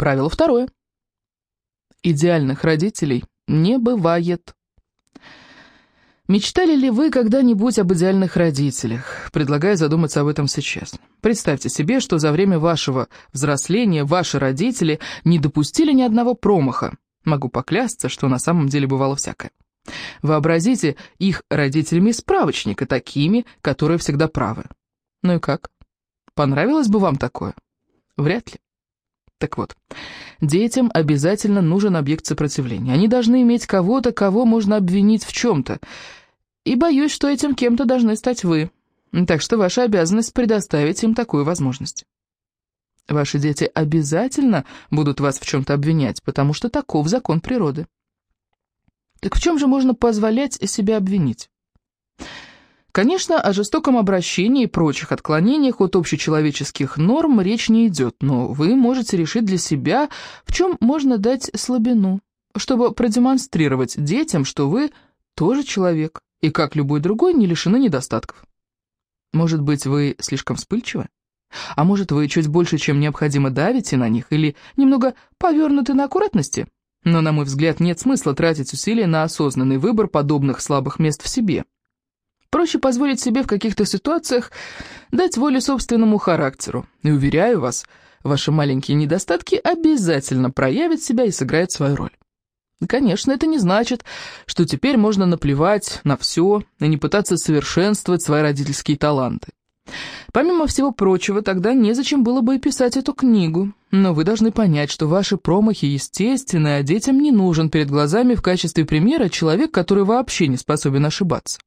Правило второе. Идеальных родителей не бывает. Мечтали ли вы когда-нибудь об идеальных родителях? Предлагаю задуматься об этом сейчас. Представьте себе, что за время вашего взросления ваши родители не допустили ни одного промаха. Могу поклясться, что на самом деле бывало всякое. Вообразите их родителями справочника, такими, которые всегда правы. Ну и как? Понравилось бы вам такое? Вряд ли. Так вот, детям обязательно нужен объект сопротивления. Они должны иметь кого-то, кого можно обвинить в чем-то. И боюсь, что этим кем-то должны стать вы. Так что ваша обязанность предоставить им такую возможность. Ваши дети обязательно будут вас в чем-то обвинять, потому что таков закон природы. Так в чем же можно позволять себя обвинить? Конечно, о жестоком обращении и прочих отклонениях от общечеловеческих норм речь не идет, но вы можете решить для себя, в чем можно дать слабину, чтобы продемонстрировать детям, что вы тоже человек, и, как любой другой, не лишены недостатков. Может быть, вы слишком вспыльчивы? А может, вы чуть больше, чем необходимо, давите на них или немного повернуты на аккуратности? Но, на мой взгляд, нет смысла тратить усилия на осознанный выбор подобных слабых мест в себе. Проще позволить себе в каких-то ситуациях дать волю собственному характеру. И уверяю вас, ваши маленькие недостатки обязательно проявят себя и сыграют свою роль. И, конечно, это не значит, что теперь можно наплевать на все и не пытаться совершенствовать свои родительские таланты. Помимо всего прочего, тогда незачем было бы и писать эту книгу. Но вы должны понять, что ваши промахи естественны, а детям не нужен перед глазами в качестве примера человек, который вообще не способен ошибаться.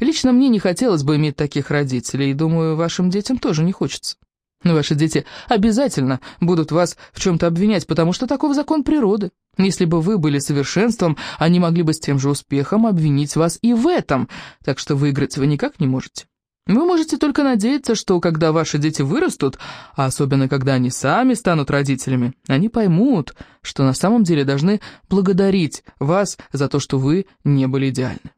Лично мне не хотелось бы иметь таких родителей, и думаю, вашим детям тоже не хочется. Но ваши дети обязательно будут вас в чем-то обвинять, потому что таков закон природы. Если бы вы были совершенством, они могли бы с тем же успехом обвинить вас и в этом, так что выиграть вы никак не можете. Вы можете только надеяться, что когда ваши дети вырастут, а особенно когда они сами станут родителями, они поймут, что на самом деле должны благодарить вас за то, что вы не были идеальны.